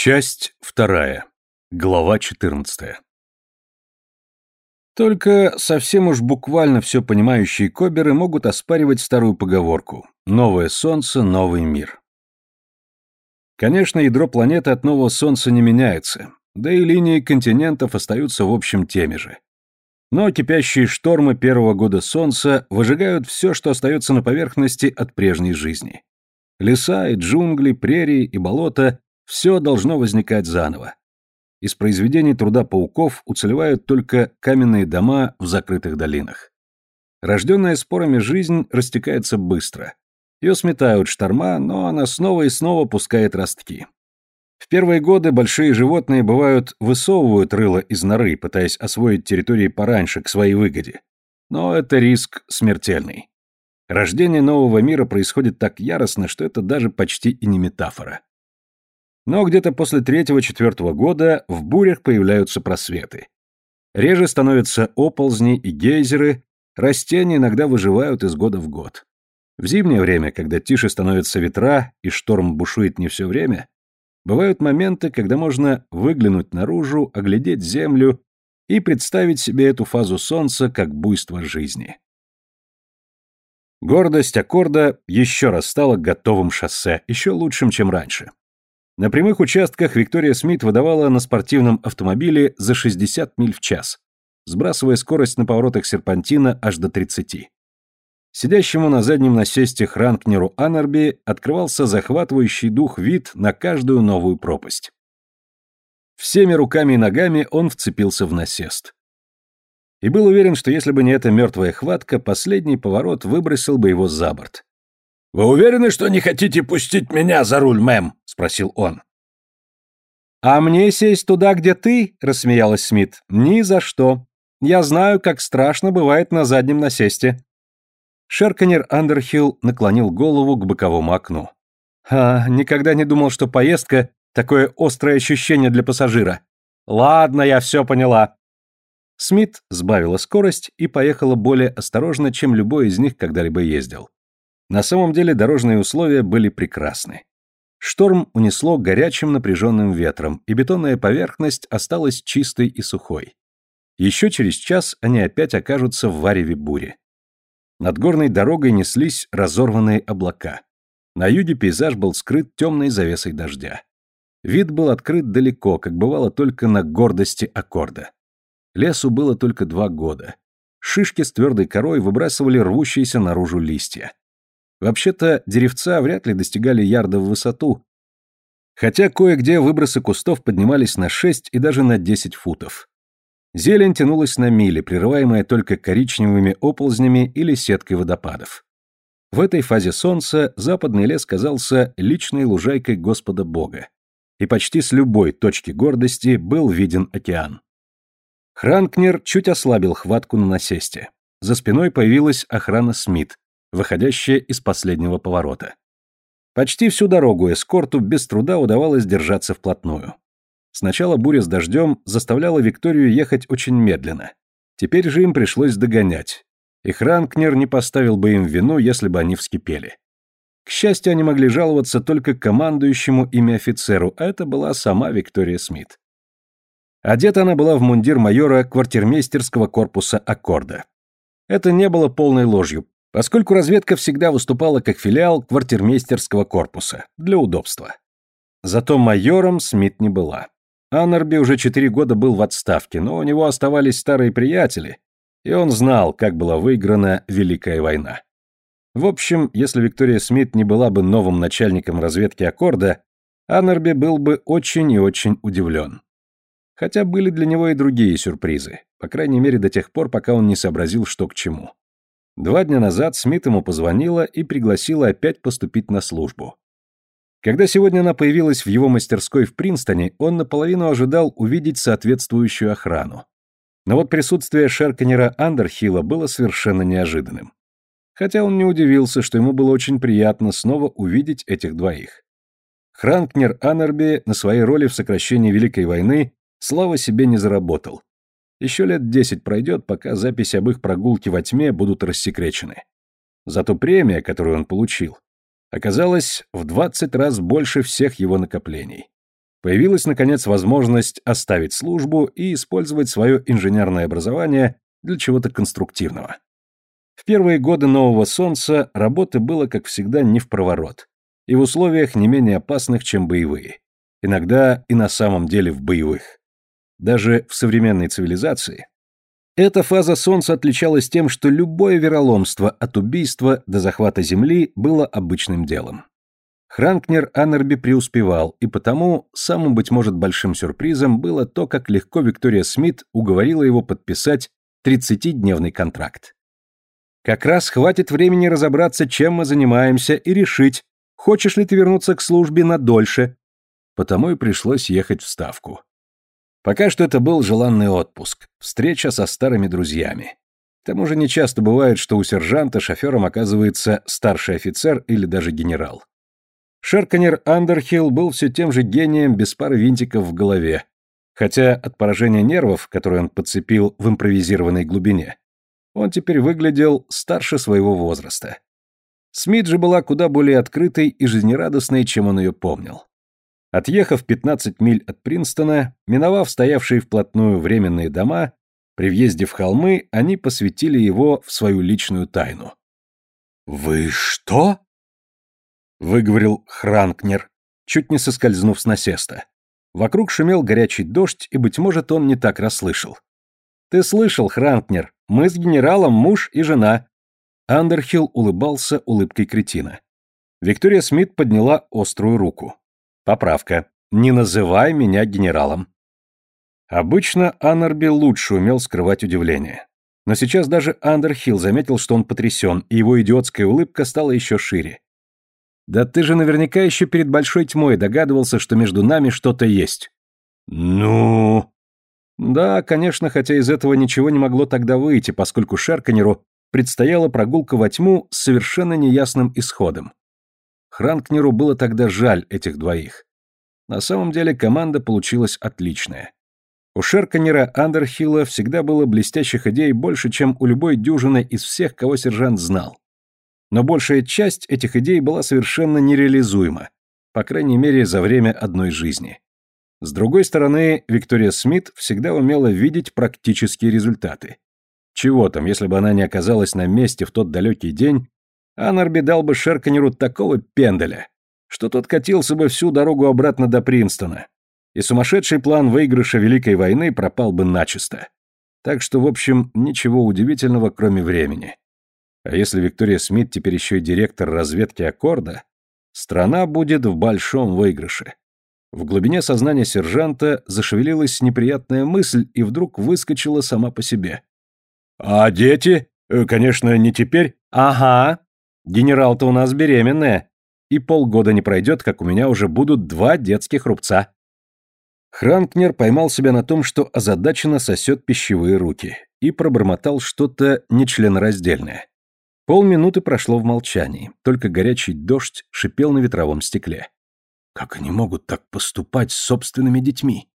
Часть вторая. Глава четырнадцатая. Только совсем уж буквально все понимающие коберы могут оспаривать старую поговорку «Новое солнце, новый мир». Конечно, ядро планеты от нового солнца не меняется, да и линии континентов остаются в общем теми же. Но кипящие штормы первого года солнца выжигают все, что остается на поверхности от прежней жизни. Леса и джунгли, прерии и болота – все должно возникать заново. Из произведений труда пауков уцелевают только каменные дома в закрытых долинах. Рожденная спорами жизнь растекается быстро. Ее сметают шторма, но она снова и снова пускает ростки. В первые годы большие животные, бывают, высовывают рыло из норы, пытаясь освоить территории пораньше, к своей выгоде. Но это риск смертельный. Рождение нового мира происходит так яростно, что это даже почти и не метафора. Но где-то после третьего-четвертого года в бурях появляются просветы. Реже становятся оползни и гейзеры, растения иногда выживают из года в год. В зимнее время, когда тише становятся ветра и шторм бушует не все время, бывают моменты, когда можно выглянуть наружу, оглядеть землю и представить себе эту фазу солнца как буйство жизни. Гордость аккорда еще раз стала готовым шоссе, еще лучшим, чем раньше. На прямых участках Виктория Смит выдавала на спортивном автомобиле за 60 миль в час, сбрасывая скорость на поворотах серпантина аж до 30. Сидящему на заднем насесте Хранкнеру Аннерби открывался захватывающий дух вид на каждую новую пропасть. Всеми руками и ногами он вцепился в насест. И был уверен, что если бы не эта мертвая хватка, последний поворот выбросил бы его за борт. «Вы уверены, что не хотите пустить меня за руль, мэм?» — спросил он. «А мне сесть туда, где ты?» — рассмеялась Смит. «Ни за что. Я знаю, как страшно бывает на заднем насесте». Шерканер Андерхилл наклонил голову к боковому окну. «А, никогда не думал, что поездка — такое острое ощущение для пассажира. Ладно, я все поняла». Смит сбавила скорость и поехала более осторожно, чем любой из них когда-либо ездил. На самом деле дорожные условия были прекрасны. Шторм унесло горячим напряженным ветром, и бетонная поверхность осталась чистой и сухой. Еще через час они опять окажутся в вареве бури. Над горной дорогой неслись разорванные облака. На юге пейзаж был скрыт темной завесой дождя. Вид был открыт далеко, как бывало только на гордости аккорда. Лесу было только два года. Шишки с твердой корой выбрасывали рвущиеся наружу листья. Вообще-то, деревца вряд ли достигали ярда в высоту, хотя кое-где выбросы кустов поднимались на 6 и даже на 10 футов. Зелень тянулась на мили, прерываемая только коричневыми оползнями или сеткой водопадов. В этой фазе солнца западный лес казался личной лужайкой Господа Бога, и почти с любой точки гордости был виден океан. Хранкнер чуть ослабил хватку на насесте. За спиной появилась охрана Смит, выходящая из последнего поворота. Почти всю дорогу эскорту без труда удавалось держаться вплотную. Сначала буря с дождем заставляла Викторию ехать очень медленно. Теперь же им пришлось догонять. И Хранкнер не поставил бы им вину, если бы они вскипели. К счастью, они могли жаловаться только командующему ими офицеру, а это была сама Виктория Смит. Одета она была в мундир майора квартирмейстерского корпуса Аккорда. Это не было полной ложью, поскольку разведка всегда выступала как филиал квартирмейстерского корпуса, для удобства. Зато майором Смит не была. Аннерби уже четыре года был в отставке, но у него оставались старые приятели, и он знал, как была выиграна Великая война. В общем, если Виктория Смит не была бы новым начальником разведки Аккорда, Аннерби был бы очень и очень удивлен. Хотя были для него и другие сюрпризы, по крайней мере до тех пор, пока он не сообразил, что к чему. Два дня назад Смит ему позвонила и пригласила опять поступить на службу. Когда сегодня она появилась в его мастерской в Принстоне, он наполовину ожидал увидеть соответствующую охрану. Но вот присутствие Шерканера Андерхилла было совершенно неожиданным. Хотя он не удивился, что ему было очень приятно снова увидеть этих двоих. Хранкнер Аннерби на своей роли в сокращении Великой войны слава себе не заработал. Еще лет десять пройдет, пока записи об их прогулке во тьме будут рассекречены. Зато премия, которую он получил, оказалась в двадцать раз больше всех его накоплений. Появилась, наконец, возможность оставить службу и использовать свое инженерное образование для чего-то конструктивного. В первые годы нового солнца работы было, как всегда, не в проворот, и в условиях не менее опасных, чем боевые. Иногда и на самом деле в боевых. Даже в современной цивилизации эта фаза Солнца отличалась тем, что любое вероломство от убийства до захвата Земли было обычным делом. Хранкнер Аннерби преуспевал, и потому самым, быть может, большим сюрпризом было то, как легко Виктория Смит уговорила его подписать 30-дневный контракт. Как раз хватит времени разобраться, чем мы занимаемся, и решить, хочешь ли ты вернуться к службе на дольше. Потому и пришлось ехать в Ставку. Пока что это был желанный отпуск, встреча со старыми друзьями. К тому же нечасто бывает, что у сержанта шофером оказывается старший офицер или даже генерал. Шерканер Андерхилл был все тем же гением без пары винтиков в голове, хотя от поражения нервов, которые он подцепил в импровизированной глубине, он теперь выглядел старше своего возраста. Смит же была куда более открытой и жизнерадостной, чем он ее помнил. Отъехав 15 миль от Принстона, миновав стоявшие вплотную временные дома, при въезде в холмы они посвятили его в свою личную тайну. «Вы что?» — выговорил Хранкнер, чуть не соскользнув с насеста. Вокруг шумел горячий дождь, и, быть может, он не так расслышал. «Ты слышал, Хранкнер, мы с генералом муж и жена». Андерхилл улыбался улыбкой кретина. Виктория Смит подняла острую руку. Поправка. Не называй меня генералом. Обычно Аннерби лучше умел скрывать удивление. Но сейчас даже Андерхилл заметил, что он потрясен, и его идиотская улыбка стала еще шире. «Да ты же наверняка еще перед большой тьмой догадывался, что между нами что-то есть». «Ну...» Да, конечно, хотя из этого ничего не могло тогда выйти, поскольку Шерканеру предстояла прогулка во тьму с совершенно неясным исходом. Хранкнеру было тогда жаль этих двоих. На самом деле команда получилась отличная. У Шерканера Андерхилла всегда было блестящих идей больше, чем у любой дюжины из всех, кого сержант знал. Но большая часть этих идей была совершенно нереализуема, по крайней мере, за время одной жизни. С другой стороны, Виктория Смит всегда умела видеть практические результаты. Чего там, если бы она не оказалась на месте в тот далекий день Анарби дал бы Шерканеру такого пенделя, что тот катился бы всю дорогу обратно до Принстона, и сумасшедший план выигрыша Великой войны пропал бы начисто. Так что, в общем, ничего удивительного, кроме времени. А если Виктория Смит теперь еще и директор разведки Аккорда, страна будет в большом выигрыше. В глубине сознания сержанта зашевелилась неприятная мысль и вдруг выскочила сама по себе. «А дети? Э, конечно, не теперь?» «Ага», Генерал-то у нас беременная. И полгода не пройдет, как у меня уже будут два детских рубца. Хранкнер поймал себя на том, что озадаченно сосет пищевые руки, и пробормотал что-то нечленораздельное. Полминуты прошло в молчании, только горячий дождь шипел на ветровом стекле. Как они могут так поступать с собственными детьми?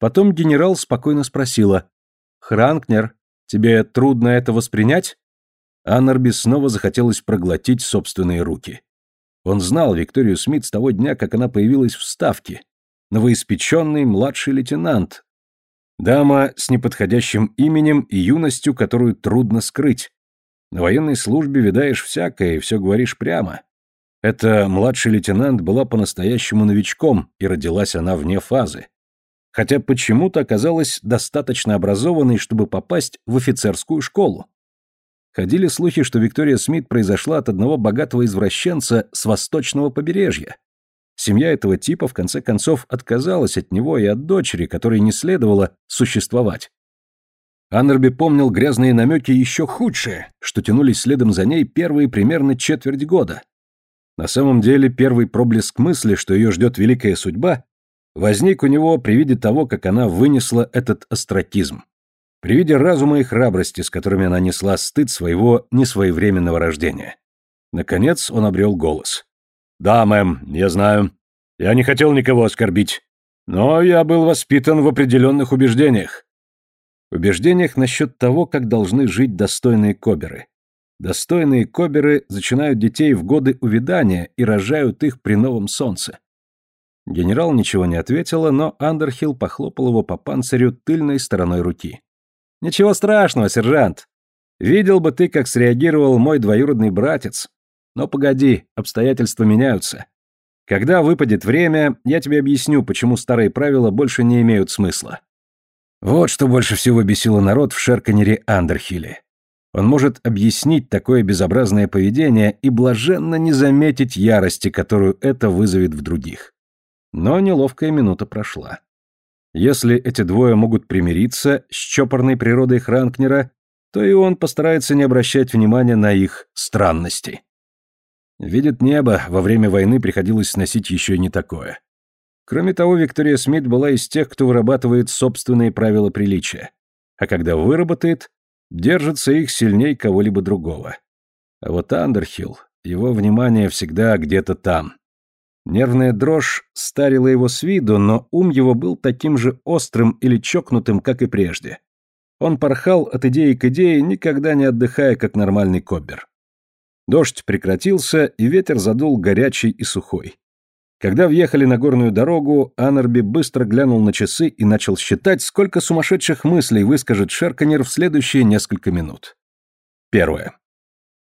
Потом генерал спокойно спросила. «Хранкнер, тебе трудно это воспринять?» Аннарби снова захотелось проглотить собственные руки. Он знал Викторию Смит с того дня, как она появилась в Ставке. Новоиспеченный младший лейтенант. Дама с неподходящим именем и юностью, которую трудно скрыть. На военной службе видаешь всякое и все говоришь прямо. Эта младший лейтенант была по-настоящему новичком, и родилась она вне фазы. Хотя почему-то оказалась достаточно образованной, чтобы попасть в офицерскую школу. Ходили слухи, что Виктория Смит произошла от одного богатого извращенца с восточного побережья. Семья этого типа, в конце концов, отказалась от него и от дочери, которой не следовало существовать. Аннерби помнил грязные намеки еще худшие, что тянулись следом за ней первые примерно четверть года. На самом деле, первый проблеск мысли, что ее ждет великая судьба, возник у него при виде того, как она вынесла этот остракизм при виде разума и храбрости, с которыми она несла стыд своего несвоевременного рождения. Наконец он обрел голос. «Да, мэм, я знаю. Я не хотел никого оскорбить. Но я был воспитан в определенных убеждениях». Убеждениях насчет того, как должны жить достойные коберы. Достойные коберы зачинают детей в годы увядания и рожают их при новом солнце. Генерал ничего не ответила, но Андерхилл похлопал его по панцирю тыльной стороной руки. «Ничего страшного, сержант. Видел бы ты, как среагировал мой двоюродный братец. Но погоди, обстоятельства меняются. Когда выпадет время, я тебе объясню, почему старые правила больше не имеют смысла». Вот что больше всего бесило народ в Шерканере Андерхилле. Он может объяснить такое безобразное поведение и блаженно не заметить ярости, которую это вызовет в других. Но неловкая минута прошла. Если эти двое могут примириться с чопорной природой Хранкнера, то и он постарается не обращать внимания на их странности. Видит небо, во время войны приходилось сносить еще и не такое. Кроме того, Виктория Смит была из тех, кто вырабатывает собственные правила приличия. А когда выработает, держится их сильней кого-либо другого. А вот Андерхилл, его внимание всегда где-то там. Нервная дрожь старила его с виду, но ум его был таким же острым или чокнутым, как и прежде. Он порхал от идеи к идее, никогда не отдыхая, как нормальный коббер. Дождь прекратился, и ветер задул горячий и сухой. Когда въехали на горную дорогу, Анарби быстро глянул на часы и начал считать, сколько сумасшедших мыслей выскажет Шерканер в следующие несколько минут. Первое.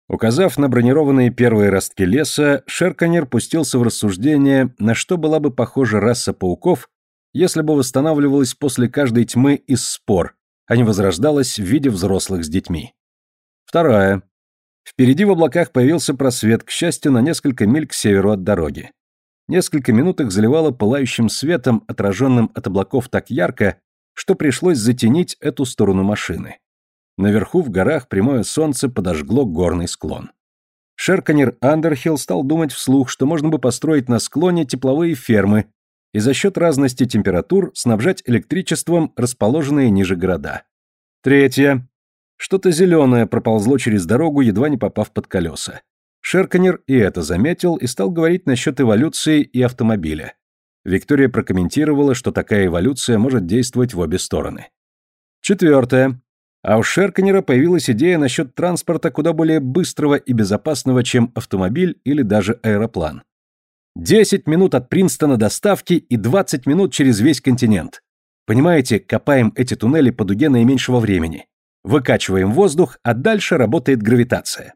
Указав на бронированные первые ростки леса, Шерканер пустился в рассуждение, на что была бы похожа раса пауков, если бы восстанавливалась после каждой тьмы из спор, а не возрождалась в виде взрослых с детьми. Вторая. Впереди в облаках появился просвет, к счастью, на несколько миль к северу от дороги. Несколько минут их заливало пылающим светом, отраженным от облаков так ярко, что пришлось затенить эту сторону машины. Наверху в горах прямое солнце подожгло горный склон. Шерканер Андерхилл стал думать вслух, что можно бы построить на склоне тепловые фермы и за счет разности температур снабжать электричеством расположенные ниже города. Третье. Что-то зеленое проползло через дорогу, едва не попав под колеса. Шерканер и это заметил и стал говорить насчет эволюции и автомобиля. Виктория прокомментировала, что такая эволюция может действовать в обе стороны. Четвертое. А у Шерканера появилась идея насчет транспорта куда более быстрого и безопасного, чем автомобиль или даже аэроплан. Десять минут от Принстона до ставки и двадцать минут через весь континент. Понимаете, копаем эти туннели по дуге наименьшего времени. Выкачиваем воздух, а дальше работает гравитация.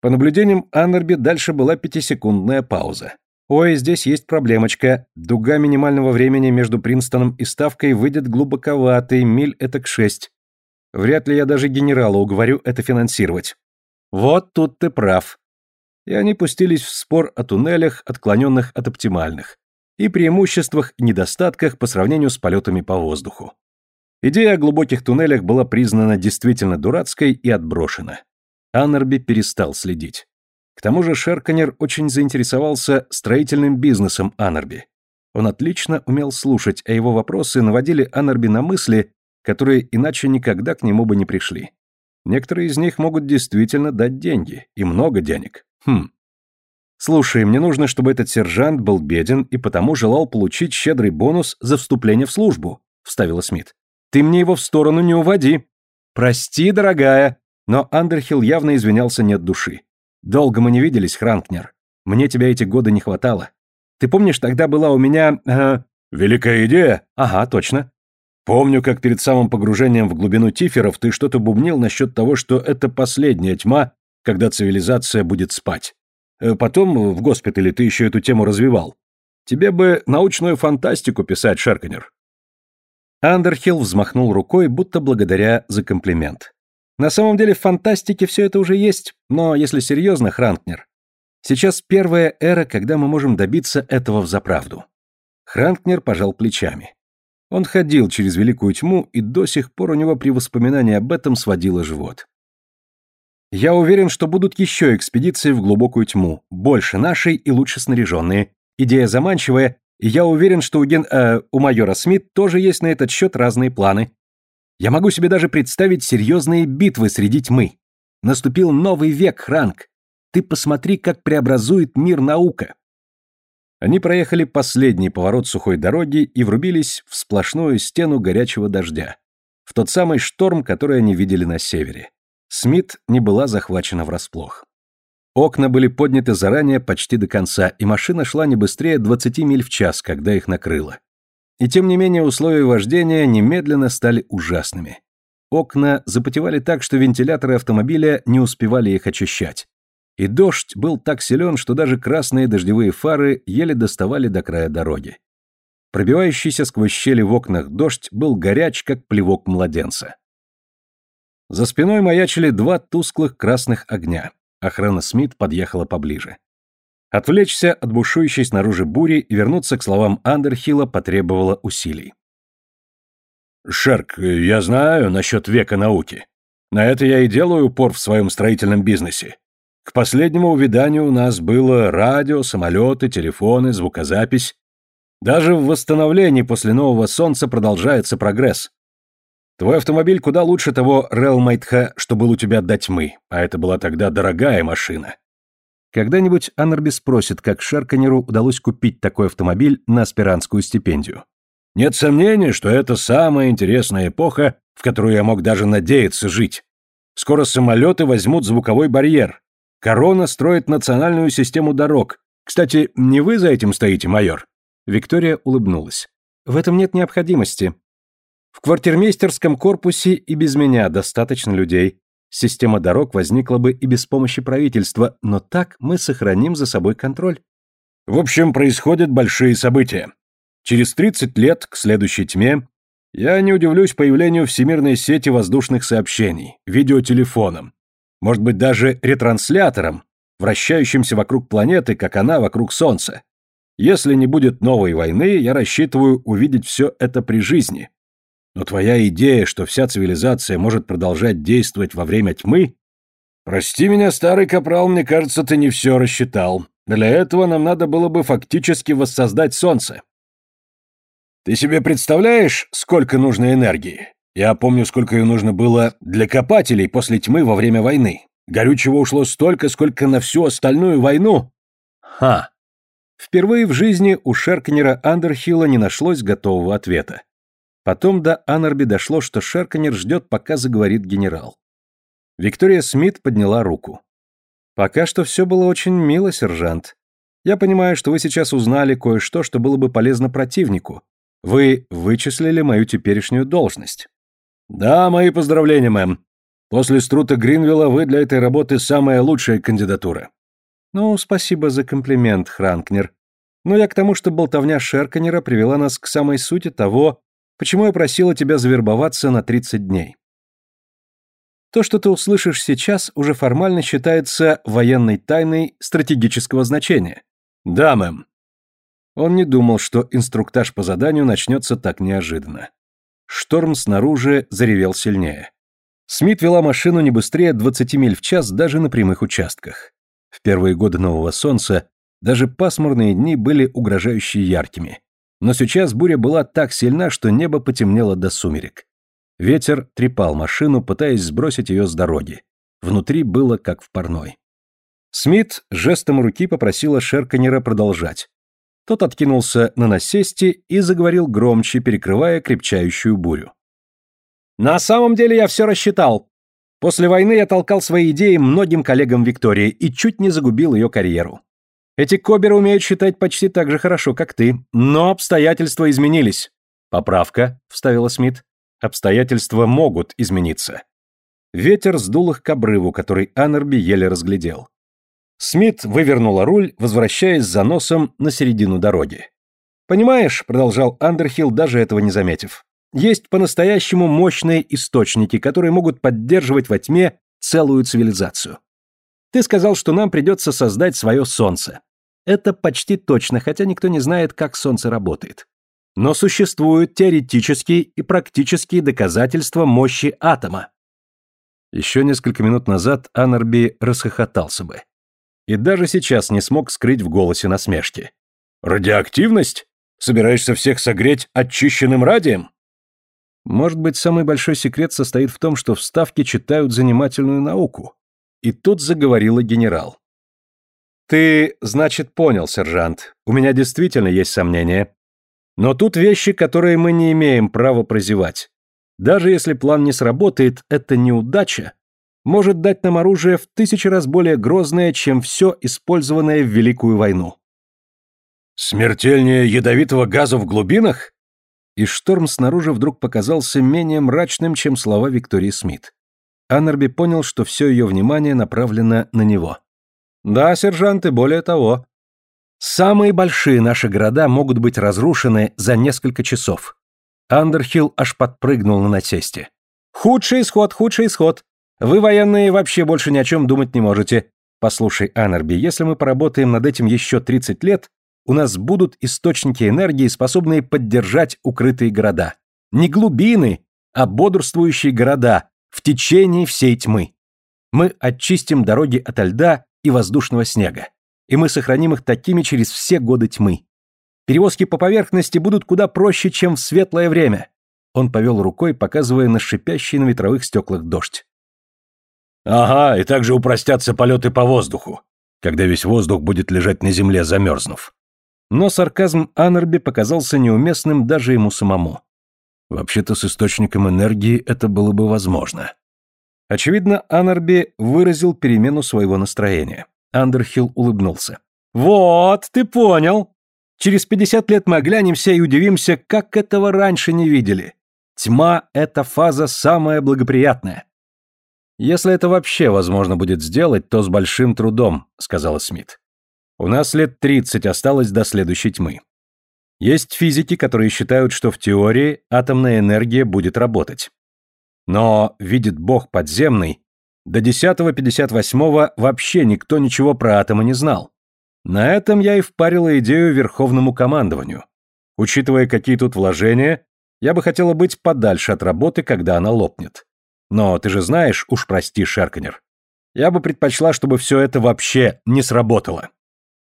По наблюдениям Аннерби дальше была пятисекундная пауза. Ой, здесь есть проблемочка. Дуга минимального времени между Принстоном и Ставкой выйдет глубоковатый, миль это к шесть. Вряд ли я даже генерала уговорю это финансировать. Вот тут ты прав. И они пустились в спор о туннелях, отклоненных от оптимальных, и преимуществах и недостатках по сравнению с полетами по воздуху. Идея о глубоких туннелях была признана действительно дурацкой и отброшена. Аннерби перестал следить. К тому же Шерканер очень заинтересовался строительным бизнесом Аннерби. Он отлично умел слушать, а его вопросы наводили Аннерби на мысли, которые иначе никогда к нему бы не пришли. Некоторые из них могут действительно дать деньги, и много денег. Хм. Слушай, мне нужно, чтобы этот сержант был беден и потому желал получить щедрый бонус за вступление в службу, вставила Смит. Ты мне его в сторону не уводи. Прости, дорогая, но Андерхилл явно извинялся не от души. «Долго мы не виделись, Хранкнер. Мне тебя эти годы не хватало. Ты помнишь, тогда была у меня... Э... Великая идея? Ага, точно. Помню, как перед самым погружением в глубину Тиферов ты что-то бубнил насчет того, что это последняя тьма, когда цивилизация будет спать. Э, потом в госпитале ты еще эту тему развивал. Тебе бы научную фантастику писать, Шерканер. Андерхилл взмахнул рукой, будто благодаря за комплимент. На самом деле в фантастике все это уже есть, но если серьезно, Хранкнер, сейчас первая эра, когда мы можем добиться этого взаправду. Хранкнер пожал плечами. Он ходил через великую тьму, и до сих пор у него при воспоминании об этом сводило живот. Я уверен, что будут еще экспедиции в глубокую тьму, больше нашей и лучше снаряженные. Идея заманчивая, и я уверен, что у, ген... э, у майора Смит тоже есть на этот счет разные планы. Я могу себе даже представить серьезные битвы среди тьмы. Наступил новый век, Хранк. Ты посмотри, как преобразует мир наука. Они проехали последний поворот сухой дороги и врубились в сплошную стену горячего дождя. В тот самый шторм, который они видели на севере. Смит не была захвачена врасплох. Окна были подняты заранее почти до конца, и машина шла не быстрее 20 миль в час, когда их накрыло. И тем не менее условия вождения немедленно стали ужасными. Окна запотевали так, что вентиляторы автомобиля не успевали их очищать. И дождь был так силен, что даже красные дождевые фары еле доставали до края дороги. Пробивающийся сквозь щели в окнах дождь был горяч, как плевок младенца. За спиной маячили два тусклых красных огня. Охрана Смит подъехала поближе. Отвлечься от бушующей снаружи бури и вернуться к словам Андерхилла потребовало усилий. «Шерк, я знаю насчет века науки. На это я и делаю упор в своем строительном бизнесе. К последнему увиданию у нас было радио, самолеты, телефоны, звукозапись. Даже в восстановлении после нового солнца продолжается прогресс. Твой автомобиль куда лучше того Релмайтха, что был у тебя до тьмы, а это была тогда дорогая машина. Когда-нибудь Аннерби спросит, как Шарканеру удалось купить такой автомобиль на аспирантскую стипендию. Нет сомнения, что это самая интересная эпоха, в которую я мог даже надеяться жить. Скоро самолеты возьмут звуковой барьер. Корона строит национальную систему дорог. Кстати, не вы за этим стоите, майор?» Виктория улыбнулась. «В этом нет необходимости. В квартирмейстерском корпусе и без меня достаточно людей. Система дорог возникла бы и без помощи правительства, но так мы сохраним за собой контроль». «В общем, происходят большие события. Через 30 лет, к следующей тьме, я не удивлюсь появлению всемирной сети воздушных сообщений, видеотелефоном, может быть даже ретранслятором, вращающимся вокруг планеты, как она вокруг Солнца. Если не будет новой войны, я рассчитываю увидеть все это при жизни. Но твоя идея, что вся цивилизация может продолжать действовать во время тьмы... Прости меня, старый капрал, мне кажется, ты не все рассчитал. Для этого нам надо было бы фактически воссоздать Солнце. Ты себе представляешь, сколько нужно энергии? Я помню, сколько ее нужно было для копателей после тьмы во время войны. Горючего ушло столько, сколько на всю остальную войну. Ха. Впервые в жизни у Шеркнера Андерхилла не нашлось готового ответа. Потом до Аннерби дошло, что Шеркнер ждет, пока заговорит генерал. Виктория Смит подняла руку. «Пока что все было очень мило, сержант. Я понимаю, что вы сейчас узнали кое-что, что было бы полезно противнику, вы вычислили мою теперешнюю должность. Да, мои поздравления, мэм. После Струта Гринвилла вы для этой работы самая лучшая кандидатура. Ну, спасибо за комплимент, Хранкнер. Но я к тому, что болтовня Шерканера привела нас к самой сути того, почему я просила тебя завербоваться на 30 дней. То, что ты услышишь сейчас, уже формально считается военной тайной стратегического значения. Да, мэм. Он не думал, что инструктаж по заданию начнется так неожиданно. Шторм снаружи заревел сильнее. Смит вела машину не быстрее 20 миль в час даже на прямых участках. В первые годы нового солнца даже пасмурные дни были угрожающе яркими. Но сейчас буря была так сильна, что небо потемнело до сумерек. Ветер трепал машину, пытаясь сбросить ее с дороги. Внутри было как в парной. Смит жестом руки попросила Шерканера продолжать. Тот откинулся на насесте и заговорил громче, перекрывая крепчающую бурю. «На самом деле я все рассчитал. После войны я толкал свои идеи многим коллегам Виктории и чуть не загубил ее карьеру. Эти коберы умеют считать почти так же хорошо, как ты, но обстоятельства изменились». «Поправка», — вставила Смит. «Обстоятельства могут измениться». Ветер сдул их к обрыву, который Аннерби еле разглядел. Смит вывернула руль, возвращаясь за носом на середину дороги. «Понимаешь», — продолжал Андерхилл, даже этого не заметив, «есть по-настоящему мощные источники, которые могут поддерживать во тьме целую цивилизацию. Ты сказал, что нам придется создать свое солнце. Это почти точно, хотя никто не знает, как солнце работает. Но существуют теоретические и практические доказательства мощи атома». Еще несколько минут назад Аннерби расхохотался бы и даже сейчас не смог скрыть в голосе насмешки. «Радиоактивность? Собираешься всех согреть очищенным радием?» Может быть, самый большой секрет состоит в том, что в Ставке читают занимательную науку. И тут заговорила генерал. «Ты, значит, понял, сержант. У меня действительно есть сомнения. Но тут вещи, которые мы не имеем права прозевать. Даже если план не сработает, это неудача может дать нам оружие в тысячи раз более грозное, чем все использованное в Великую войну. Смертельнее ядовитого газа в глубинах? И шторм снаружи вдруг показался менее мрачным, чем слова Виктории Смит. Аннерби понял, что все ее внимание направлено на него. «Да, сержант, и более того. Самые большие наши города могут быть разрушены за несколько часов». Андерхилл аж подпрыгнул на насесте. «Худший исход, худший исход. Вы, военные, вообще больше ни о чем думать не можете. Послушай, Аннерби, если мы поработаем над этим еще 30 лет, у нас будут источники энергии, способные поддержать укрытые города. Не глубины, а бодрствующие города в течение всей тьмы. Мы очистим дороги ото льда и воздушного снега, и мы сохраним их такими через все годы тьмы. Перевозки по поверхности будут куда проще, чем в светлое время. Он повел рукой, показывая на шипящий на ветровых стеклах дождь. Ага, и также упростятся полеты по воздуху, когда весь воздух будет лежать на земле, замерзнув. Но сарказм Аннерби показался неуместным даже ему самому. Вообще-то с источником энергии это было бы возможно. Очевидно, Аннерби выразил перемену своего настроения. Андерхилл улыбнулся. «Вот, ты понял. Через пятьдесят лет мы оглянемся и удивимся, как этого раньше не видели. Тьма — это фаза самая благоприятная». «Если это вообще возможно будет сделать, то с большим трудом», — сказала Смит. У нас лет 30 осталось до следующей тьмы. Есть физики, которые считают, что в теории атомная энергия будет работать. Но, видит Бог подземный, до 10-58 вообще никто ничего про атомы не знал. На этом я и впарила идею Верховному командованию. Учитывая, какие тут вложения, я бы хотела быть подальше от работы, когда она лопнет. Но ты же знаешь, уж прости, Шерканер, я бы предпочла, чтобы все это вообще не сработало.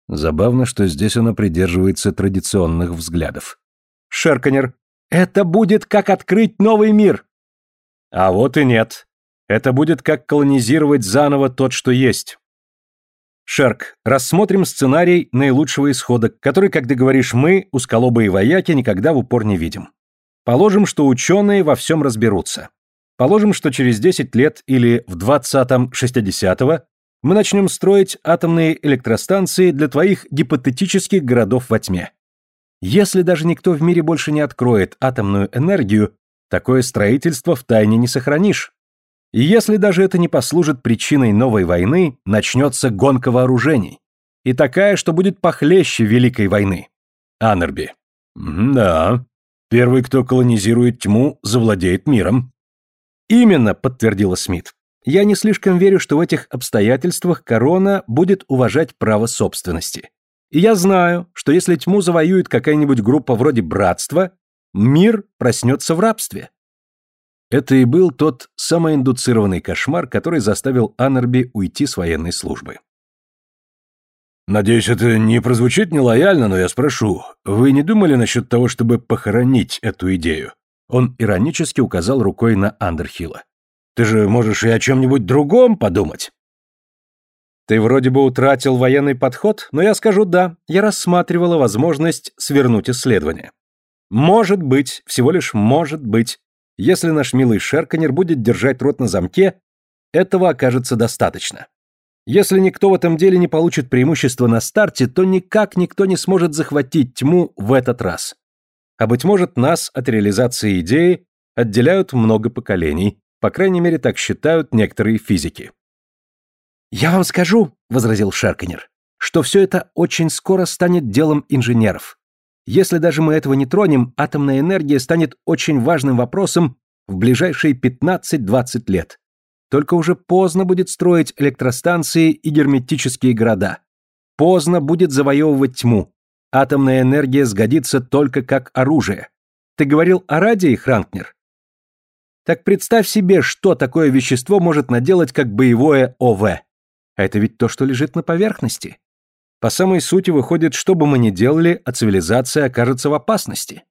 Забавно, что здесь она придерживается традиционных взглядов. Шерканер, это будет как открыть новый мир. А вот и нет. Это будет как колонизировать заново тот, что есть. Шерк, рассмотрим сценарий наилучшего исхода, который, как ты говоришь, мы, узколобые вояки, никогда в упор не видим. Положим, что ученые во всем разберутся. Положим, что через 10 лет или в 20-м 60-го мы начнем строить атомные электростанции для твоих гипотетических городов во тьме. Если даже никто в мире больше не откроет атомную энергию, такое строительство в тайне не сохранишь. И если даже это не послужит причиной новой войны, начнется гонка вооружений. И такая, что будет похлеще Великой войны. Аннерби. Да. Первый, кто колонизирует тьму, завладеет миром. Именно, подтвердила Смит. Я не слишком верю, что в этих обстоятельствах корона будет уважать право собственности. И я знаю, что если тьму завоюет какая-нибудь группа вроде братства, мир проснется в рабстве. Это и был тот самоиндуцированный кошмар, который заставил Аннерби уйти с военной службы. «Надеюсь, это не прозвучит нелояльно, но я спрошу, вы не думали насчет того, чтобы похоронить эту идею?» Он иронически указал рукой на Андерхилла. Ты же можешь и о чем-нибудь другом подумать. Ты вроде бы утратил военный подход, но я скажу да, я рассматривала возможность свернуть исследование. Может быть, всего лишь может быть, если наш милый Шерканер будет держать рот на замке, этого окажется достаточно. Если никто в этом деле не получит преимущество на старте, то никак никто не сможет захватить тьму в этот раз. А быть может, нас от реализации идеи отделяют много поколений, по крайней мере, так считают некоторые физики. «Я вам скажу», — возразил Шарканер, «что все это очень скоро станет делом инженеров. Если даже мы этого не тронем, атомная энергия станет очень важным вопросом в ближайшие 15-20 лет. Только уже поздно будет строить электростанции и герметические города. Поздно будет завоевывать тьму. Атомная энергия сгодится только как оружие. Ты говорил о радии, Хранкнер? Так представь себе, что такое вещество может наделать как боевое ОВ. А это ведь то, что лежит на поверхности. По самой сути выходит, что бы мы ни делали, а цивилизация окажется в опасности.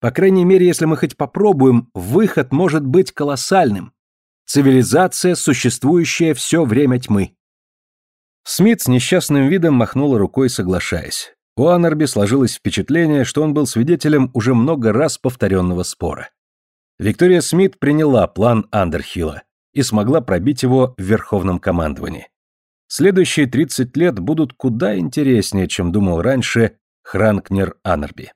По крайней мере, если мы хоть попробуем, выход может быть колоссальным. Цивилизация, существующая все время тьмы. Смит с несчастным видом махнула рукой, соглашаясь. У Аннерби сложилось впечатление, что он был свидетелем уже много раз повторенного спора. Виктория Смит приняла план Андерхилла, и смогла пробить его в Верховном командовании. Следующие 30 лет будут куда интереснее, чем думал раньше Хранкнер Аннерби.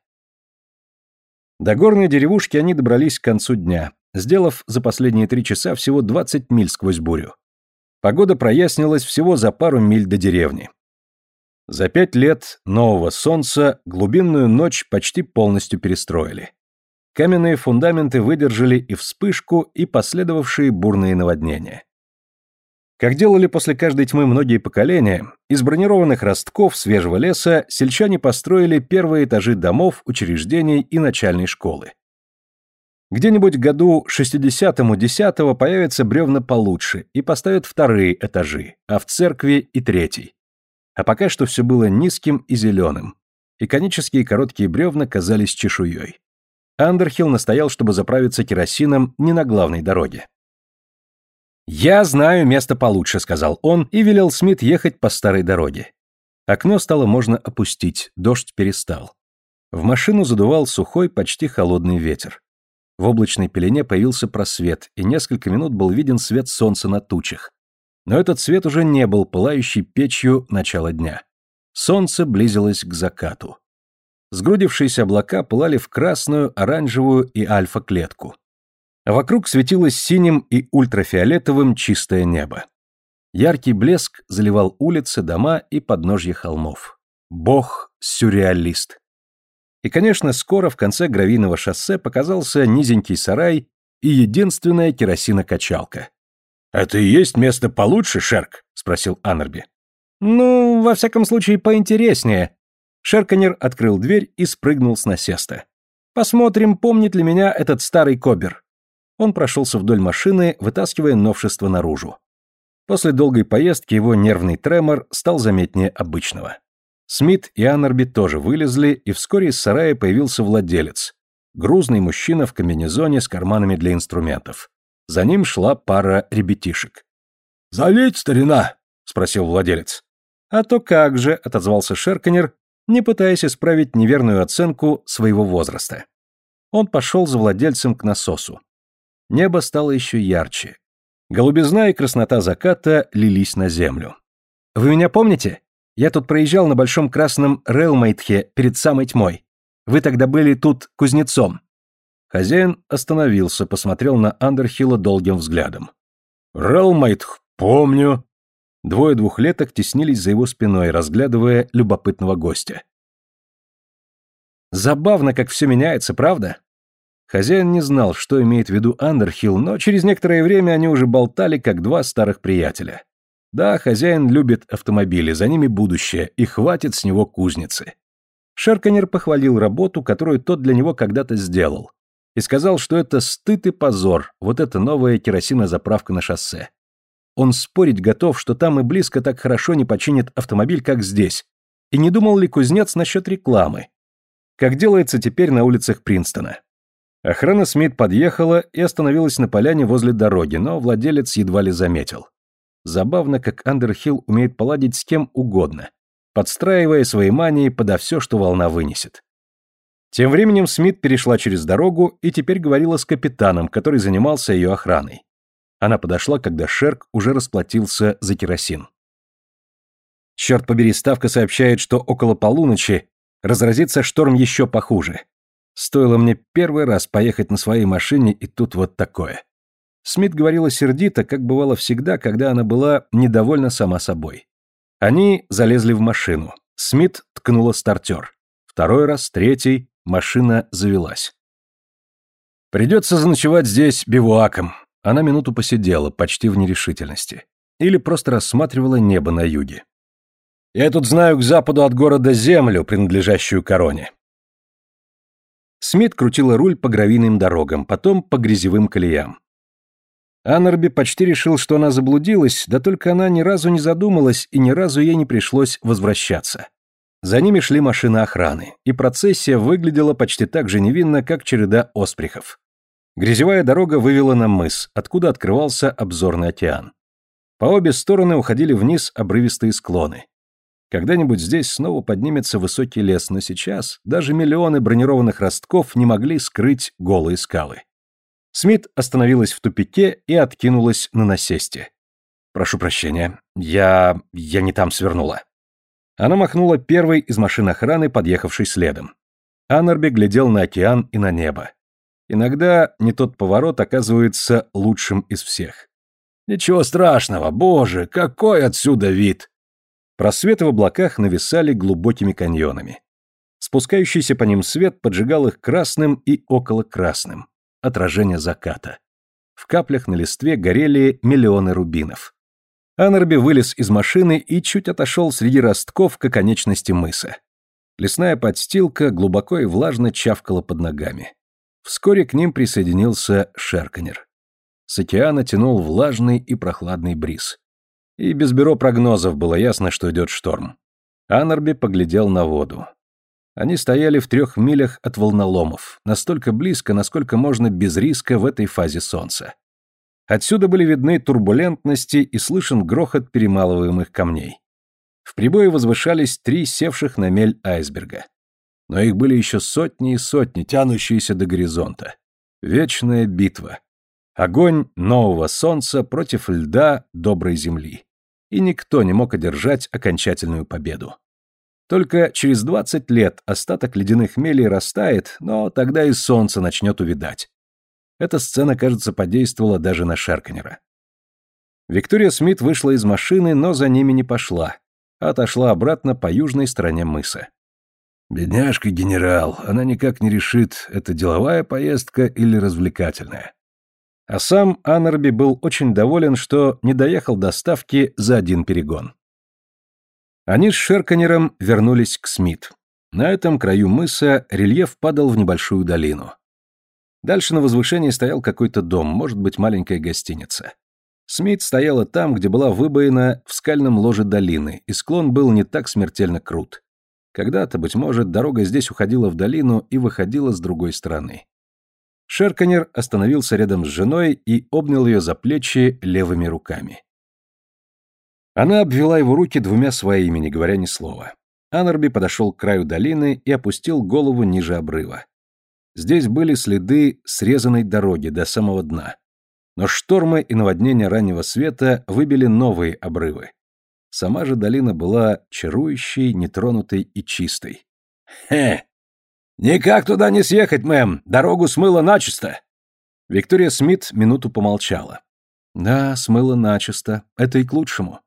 До горной деревушки они добрались к концу дня, сделав за последние три часа всего 20 миль сквозь бурю. Погода прояснилась всего за пару миль до деревни. За пять лет нового солнца глубинную ночь почти полностью перестроили. Каменные фундаменты выдержали и вспышку, и последовавшие бурные наводнения. Как делали после каждой тьмы многие поколения, из бронированных ростков свежего леса сельчане построили первые этажи домов, учреждений и начальной школы. Где-нибудь году 60-10 появятся бревна получше и поставят вторые этажи, а в церкви и третий. А пока что все было низким и зеленым, и конические короткие бревна казались чешуей. Андерхилл настоял, чтобы заправиться керосином не на главной дороге. «Я знаю место получше», — сказал он и велел Смит ехать по старой дороге. Окно стало можно опустить, дождь перестал. В машину задувал сухой, почти холодный ветер. В облачной пелене появился просвет, и несколько минут был виден свет солнца на тучах. Но этот свет уже не был пылающей печью начала дня. Солнце близилось к закату. Сгрудившиеся облака пылали в красную, оранжевую и альфа-клетку. Вокруг светилось синим и ультрафиолетовым чистое небо. Яркий блеск заливал улицы, дома и подножья холмов. Бог-сюрреалист. И, конечно, скоро в конце гравийного шоссе показался низенький сарай и единственная керосинокачалка. «Это и есть место получше, Шерк?» — спросил Аннерби. «Ну, во всяком случае, поинтереснее». Шерканер открыл дверь и спрыгнул с насеста. «Посмотрим, помнит ли меня этот старый кобер». Он прошелся вдоль машины, вытаскивая новшество наружу. После долгой поездки его нервный тремор стал заметнее обычного. Смит и Аннерби тоже вылезли, и вскоре из сарая появился владелец. Грузный мужчина в комбинезоне с карманами для инструментов. За ним шла пара ребятишек. «Залить, старина?» — спросил владелец. «А то как же», — отозвался Шерканер, не пытаясь исправить неверную оценку своего возраста. Он пошел за владельцем к насосу. Небо стало еще ярче. Голубизна и краснота заката лились на землю. «Вы меня помните?» Я тут проезжал на большом красном Рейлмейтхе перед самой тьмой. Вы тогда были тут кузнецом». Хозяин остановился, посмотрел на Андерхилла долгим взглядом. «Рейлмейтх, помню». Двое двухлеток теснились за его спиной, разглядывая любопытного гостя. Забавно, как все меняется, правда? Хозяин не знал, что имеет в виду Андерхилл, но через некоторое время они уже болтали, как два старых приятеля. Да, хозяин любит автомобили, за ними будущее, и хватит с него кузницы. Шерканер похвалил работу, которую тот для него когда-то сделал, и сказал, что это стыд и позор, вот эта новая керосинозаправка на шоссе. Он спорить готов, что там и близко так хорошо не починит автомобиль, как здесь, и не думал ли кузнец насчет рекламы, как делается теперь на улицах Принстона. Охрана Смит подъехала и остановилась на поляне возле дороги, но владелец едва ли заметил. Забавно, как Андерхилл умеет поладить с кем угодно, подстраивая свои мании подо все, что волна вынесет. Тем временем Смит перешла через дорогу и теперь говорила с капитаном, который занимался ее охраной. Она подошла, когда Шерк уже расплатился за керосин. Черт побери, ставка сообщает, что около полуночи разразится шторм еще похуже. Стоило мне первый раз поехать на своей машине, и тут вот такое. Смит говорила сердито, как бывало всегда, когда она была недовольна сама собой. Они залезли в машину. Смит ткнула стартер. Второй раз, третий, машина завелась. «Придется заночевать здесь бивуаком». Она минуту посидела, почти в нерешительности. Или просто рассматривала небо на юге. «Я тут знаю к западу от города землю, принадлежащую короне». Смит крутила руль по гравийным дорогам, потом по грязевым колеям. Аннерби почти решил, что она заблудилась, да только она ни разу не задумалась и ни разу ей не пришлось возвращаться. За ними шли машины охраны, и процессия выглядела почти так же невинно, как череда осприхов. Грязевая дорога вывела на мыс, откуда открывался обзорный океан. По обе стороны уходили вниз обрывистые склоны. Когда-нибудь здесь снова поднимется высокий лес, но сейчас даже миллионы бронированных ростков не могли скрыть голые скалы. Смит остановилась в тупике и откинулась на насесте. «Прошу прощения, я... я не там свернула». Она махнула первой из машин охраны, подъехавшей следом. Аннерби глядел на океан и на небо. Иногда не тот поворот оказывается лучшим из всех. «Ничего страшного, боже, какой отсюда вид!» Просветы в облаках нависали глубокими каньонами. Спускающийся по ним свет поджигал их красным и около красным. Отражение заката. В каплях на листве горели миллионы рубинов. Аннерби вылез из машины и чуть отошел среди ростков к оконечности мыса. Лесная подстилка глубоко и влажно чавкала под ногами. Вскоре к ним присоединился Шерканер. С океана тянул влажный и прохладный бриз. И без бюро прогнозов было ясно, что идет шторм. Аннерби поглядел на воду. Они стояли в трех милях от волноломов, настолько близко, насколько можно без риска в этой фазе солнца. Отсюда были видны турбулентности и слышен грохот перемалываемых камней. В прибое возвышались три севших на мель айсберга. Но их были еще сотни и сотни, тянущиеся до горизонта. Вечная битва. Огонь нового солнца против льда доброй земли. И никто не мог одержать окончательную победу. Только через 20 лет остаток ледяных мелей растает, но тогда и солнце начнет увидать. Эта сцена, кажется, подействовала даже на Шерканера. Виктория Смит вышла из машины, но за ними не пошла, а отошла обратно по южной стороне мыса. «Бедняжка генерал, она никак не решит, это деловая поездка или развлекательная». А сам Аннерби был очень доволен, что не доехал до ставки за один перегон. Они с Шерканером вернулись к Смит. На этом краю мыса рельеф падал в небольшую долину. Дальше на возвышении стоял какой-то дом, может быть, маленькая гостиница. Смит стояла там, где была выбоина в скальном ложе долины, и склон был не так смертельно крут. Когда-то, быть может, дорога здесь уходила в долину и выходила с другой стороны. Шерканер остановился рядом с женой и обнял ее за плечи левыми руками. Она обвела его руки двумя своими, не говоря ни слова. Анарби подошел к краю долины и опустил голову ниже обрыва. Здесь были следы срезанной дороги до самого дна. Но штормы и наводнения раннего света выбили новые обрывы. Сама же долина была чарующей, нетронутой и чистой. «Хе! Никак туда не съехать, мэм! Дорогу смыло начисто!» Виктория Смит минуту помолчала. «Да, смыло начисто. Это и к лучшему.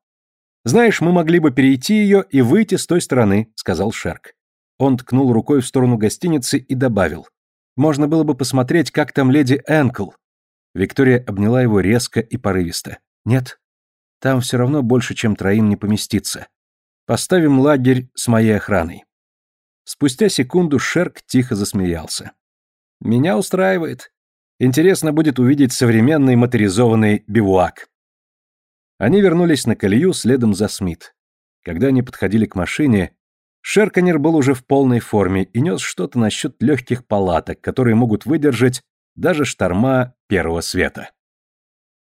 Знаешь, мы могли бы перейти ее и выйти с той стороны», — сказал Шерк. Он ткнул рукой в сторону гостиницы и добавил. Можно было бы посмотреть, как там леди Энкл. Виктория обняла его резко и порывисто. Нет, там все равно больше, чем троим не поместиться. Поставим лагерь с моей охраной. Спустя секунду Шерк тихо засмеялся. Меня устраивает. Интересно будет увидеть современный моторизованный бивуак. Они вернулись на колею следом за Смит. Когда они подходили к машине, Шерканер был уже в полной форме и нес что-то насчет легких палаток, которые могут выдержать даже шторма первого света.